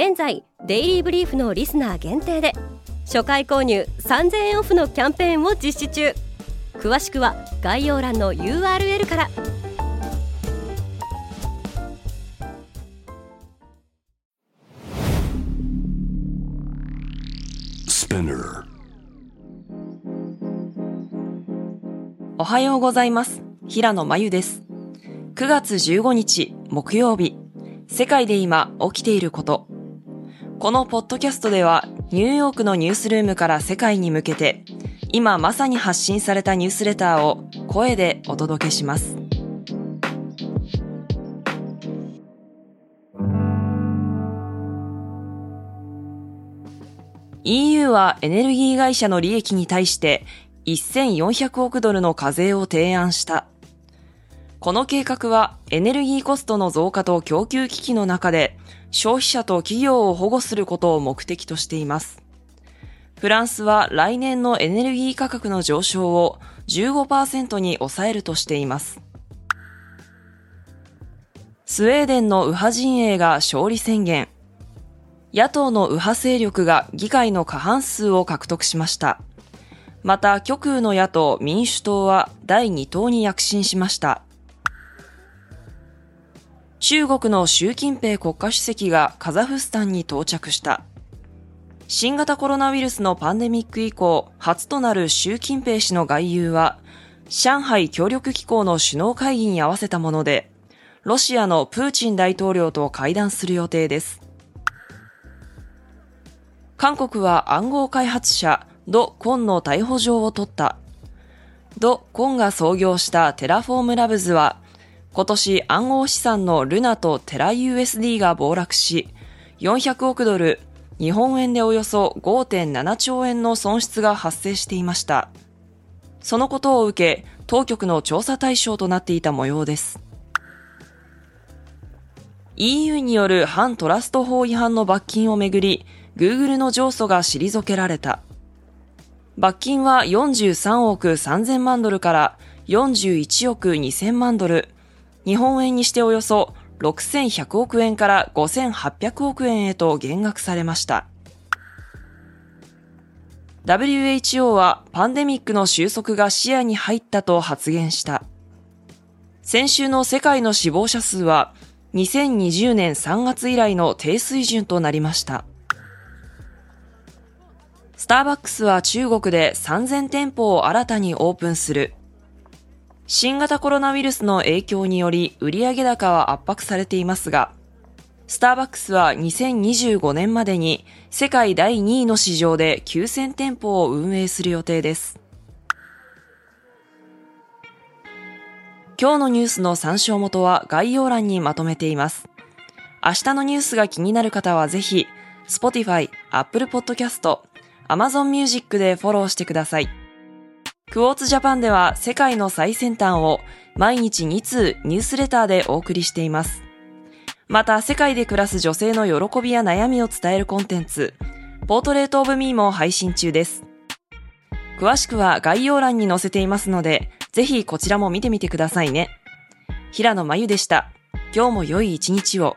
現在デイリーブリーフのリスナー限定で初回購入3000円オフのキャンペーンを実施中。詳しくは概要欄の URL から。おはようございます。平野真由です。9月15日木曜日。世界で今起きていることこのポッドキャストではニューヨークのニュースルームから世界に向けて今まさに発信されたニュースレターを声でお届けします。EU はエネルギー会社の利益に対して1400億ドルの課税を提案した。この計画はエネルギーコストの増加と供給危機の中で消費者と企業を保護することを目的としています。フランスは来年のエネルギー価格の上昇を15%に抑えるとしています。スウェーデンの右派陣営が勝利宣言。野党の右派勢力が議会の過半数を獲得しました。また、極右の野党民主党は第2党に躍進しました。中国の習近平国家主席がカザフスタンに到着した。新型コロナウイルスのパンデミック以降、初となる習近平氏の外遊は、上海協力機構の首脳会議に合わせたもので、ロシアのプーチン大統領と会談する予定です。韓国は暗号開発者、ド・クォンの逮捕状を取った。ド・クォンが創業したテラフォームラボズは、今年暗号資産のルナとテラ USD が暴落し、400億ドル、日本円でおよそ5.7兆円の損失が発生していました。そのことを受け、当局の調査対象となっていた模様です。EU による反トラスト法違反の罰金をめぐり、Google の上訴が退けられた。罰金は43億3000万ドルから41億2000万ドル、日本円にしておよそ6100億円から5800億円へと減額されました。WHO はパンデミックの収束が視野に入ったと発言した。先週の世界の死亡者数は2020年3月以来の低水準となりました。スターバックスは中国で3000店舗を新たにオープンする。新型コロナウイルスの影響により売上高は圧迫されていますが、スターバックスは2025年までに世界第2位の市場で9000店舗を運営する予定です。今日のニュースの参照元は概要欄にまとめています。明日のニュースが気になる方はぜひ、Spotify、Apple Podcast、Amazon Music でフォローしてください。クォーツジャパンでは世界の最先端を毎日2通ニュースレターでお送りしています。また世界で暮らす女性の喜びや悩みを伝えるコンテンツ、ポートレートオブミーも配信中です。詳しくは概要欄に載せていますので、ぜひこちらも見てみてくださいね。平野真由でした。今日も良い一日を。